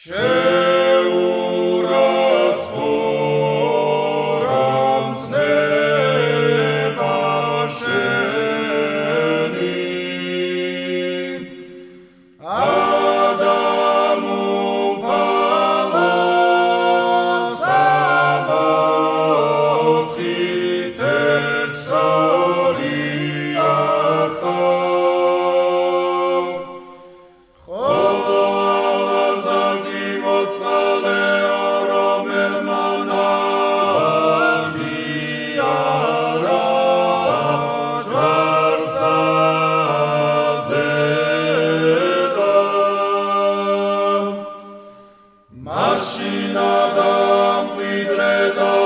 Sure. Arsinadam vidredam